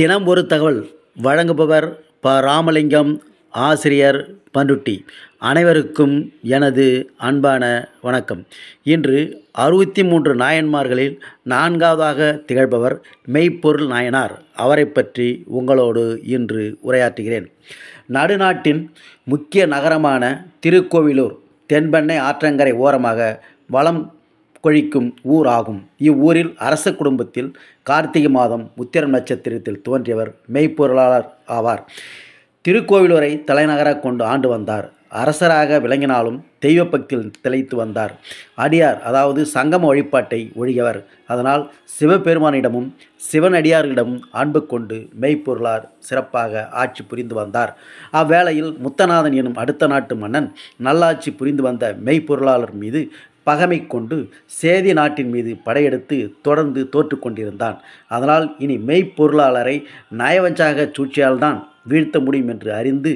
தினம் ஒரு தகவல் வழங்குபவர் ப. ராமலிங்கம் ஆசிரியர் பண்ருட்டி அனைவருக்கும் எனது அன்பான வணக்கம். இன்று அறுபத்தி மூன்று நாயன்மார்களில் நான்காவதாக திகழ்பவர் மெய்ப்பொருள் நாயனார். அவரை பற்றி உங்களோடு இன்று உரையாற்றுகிறேன். நடுநாட்டின் முக்கிய நகரமான திருக்கோவிலூர் தென்பெண்ணை ஆற்றங்கரை ஓரமாக வளம் கொழிக்கும் ஊர் ஆகும் இவ்வூரில் அரச குடும்பத்தில் கார்த்திகை மாதம் உத்திர நட்சத்திரத்தில் தோன்றியவர் மெய்ப்பொருளாளர் ஆவார். திருக்கோவிலூரை தலைநகராக கொண்டு ஆண்டு வந்தார். அரசராக விளங்கினாலும் தெய்வ பக்தியில் திளைத்து வந்தார். அடியார் அதாவது சங்கம வழிபாட்டை ஒழியவர். அதனால் சிவபெருமானிடமும் சிவனடியார்களிடமும் அன்பு கொண்டு மெய்ப்பொருளார் சிறப்பாக ஆட்சி புரிந்து வந்தார். அவ்வேளையில் முத்தநாதன் எனும் அடுத்த நாட்டு மன்னன் நல்லாட்சி புரிந்து வந்த மெய்ப்பொருளாளர் மீது பகைமை கொண்டு சேதி நாட்டின் மீது படையெடுத்து தொடர்ந்து தோற்று கொண்டிருந்தான். அதனால் இனி மெய்ப்பொருளாளரை நயவஞ்சாக சூழ்ச்சியால்தான் வீழ்த்த முடியும் என்று அறிந்து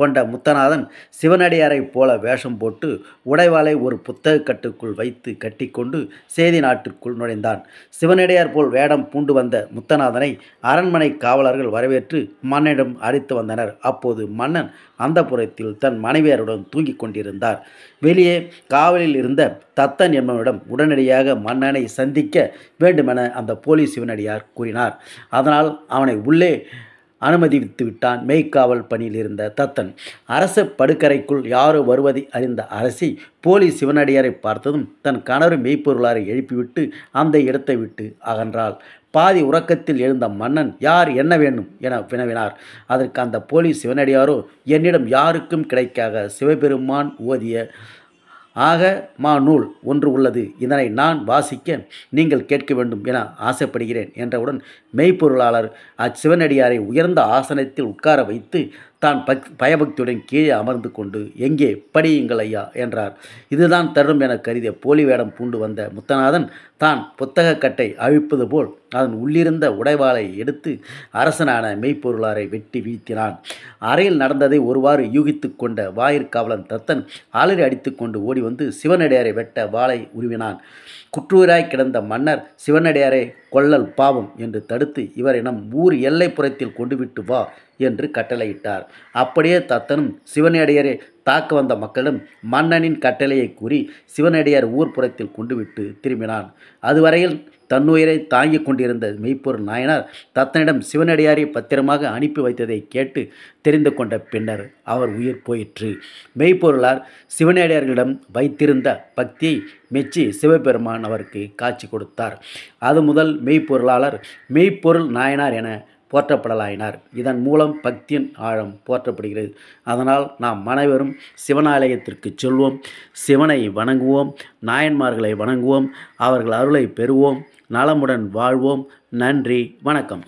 கொண்ட முத்தநாதன் சிவனடியாரைப் போல வேஷம் போட்டு உடைவாளை ஒரு புத்தக கட்டுக்குள் வைத்து கட்டிக்கொண்டு சேதி நாட்டுக்குள் நுழைந்தான். சிவனடியார் போல் வேடம் பூண்டு வந்த முத்தநாதனை அரண்மனை காவலர்கள் வரவேற்று மன்னனிடம் அழைத்து வந்தனர். அப்போது மன்னன் அந்த புறத்தில் தன் மனைவியருடன் தூங்கிக் கொண்டிருந்தார். வெளியே காவலில் இருந்த தத்தன் என்பவனிடம் உடனடியாக மன்னனை சந்திக்க வேண்டுமென அந்த போலீஸ் சிவனடியார் கூறினார். அதனால் அவனை உள்ளே அனுமதித்து விட்டான் மெய்க்காவல் பணியில் இருந்த தத்தன். அரச படுக்கரைக்குள் யாரோ வருவதை அறிந்த அரசி போலீஸ் சிவனடியாரை பார்த்ததும் தன் கணவர் மெய்ப்பொருளாரை எழுப்பிவிட்டு அந்த இடத்தை விட்டு அகன்றாள். பாதி உறக்கத்தில் எழுந்த மன்னன் யார் என்ன வேண்டும்? என வினவினார். அதற்கு அந்த போலீஸ் சிவனடியாரோ என்னிடம் யாருக்கும் கிடைக்காத சிவபெருமான் ஓதிய ஆக மா நூல் ஒன்று உள்ளது. இதனை நான் வாசிக்க நீங்கள் கேட்க வேண்டும் என ஆசைப்படுகிறேன் என்றவுடன் மெய்ப்பொருளாளர் அச்சிவனடியாரை உயர்ந்த ஆசனத்தில் உட்கார வைத்து தான் பக் பயபக்தியுடன் கீழே அமர்ந்து கொண்டு எங்கே? படியுங்கள் ஐயா என்றார். இதுதான் தரும் என கருதிய போலி வேடம் பூண்டு வந்த முத்தநாதன் தான் புத்தக கட்டை அழிப்பது போல் அதன் உள்ளிருந்த உடைவாளை எடுத்து அரசனான மெய்ப்பொருளாரை வெட்டி வீழ்த்தினான். அறையில் நடந்ததை ஒருவாறு யூகித்து கொண்ட வாயிற்காவலன் தத்தன் அலறி அடித்து கொண்டு ஓடி வந்து சிவனடியாரை வெட்ட வாளை உருவினான். குற்றூராய் கிடந்த மன்னர் சிவனடியாரை கொள்ளல் பாவம் என்று தடுத்து இவரை நம் ஊர் எல்லைப்புறத்தில் கொண்டுவிட்டு வா என்று கட்டளையிட்டார். அப்படியே தத்தனும் சிவனடியாரை தாக்க வந்த மக்களும் மன்னனின் கட்டளையை கூறி சிவனடியார் ஊர்ப்புறத்தில் கொண்டுவிட்டு திரும்பினான். அதுவரையில் தன்னுயிரை தாங்கிக் கொண்டிருந்த மெய்ப்பொருள் நாயனார் தத்தனிடம் சிவனடியாரை பத்திரமாக அனுப்பி வைத்ததை கேட்டு தெரிந்து கொண்ட பின்னர் அவர் உயிர் போயிற்று. மெய்ப்பொருளார் சிவனடியார்களிடம் வைத்திருந்த பக்தியை மெச்சி சிவபெருமான் அவருக்கு காட்சி கொடுத்தார். அது முதல் மெய்ப்பொருளாளர் மெய்ப்பொருள் நாயனார் என போற்றப்படலாயினார். இதன் மூலம் பக்தியின் ஆழம் போற்றப்படுகிறது. அதனால் நாம் அனைவரும் சிவனாலயத்திற்கு செல்வோம். சிவனை வணங்குவோம். நாயன்மார்களை வணங்குவோம். அவர்கள் அருளை பெறுவோம். நலமுடன் வாழ்வோம். நன்றி. வணக்கம்.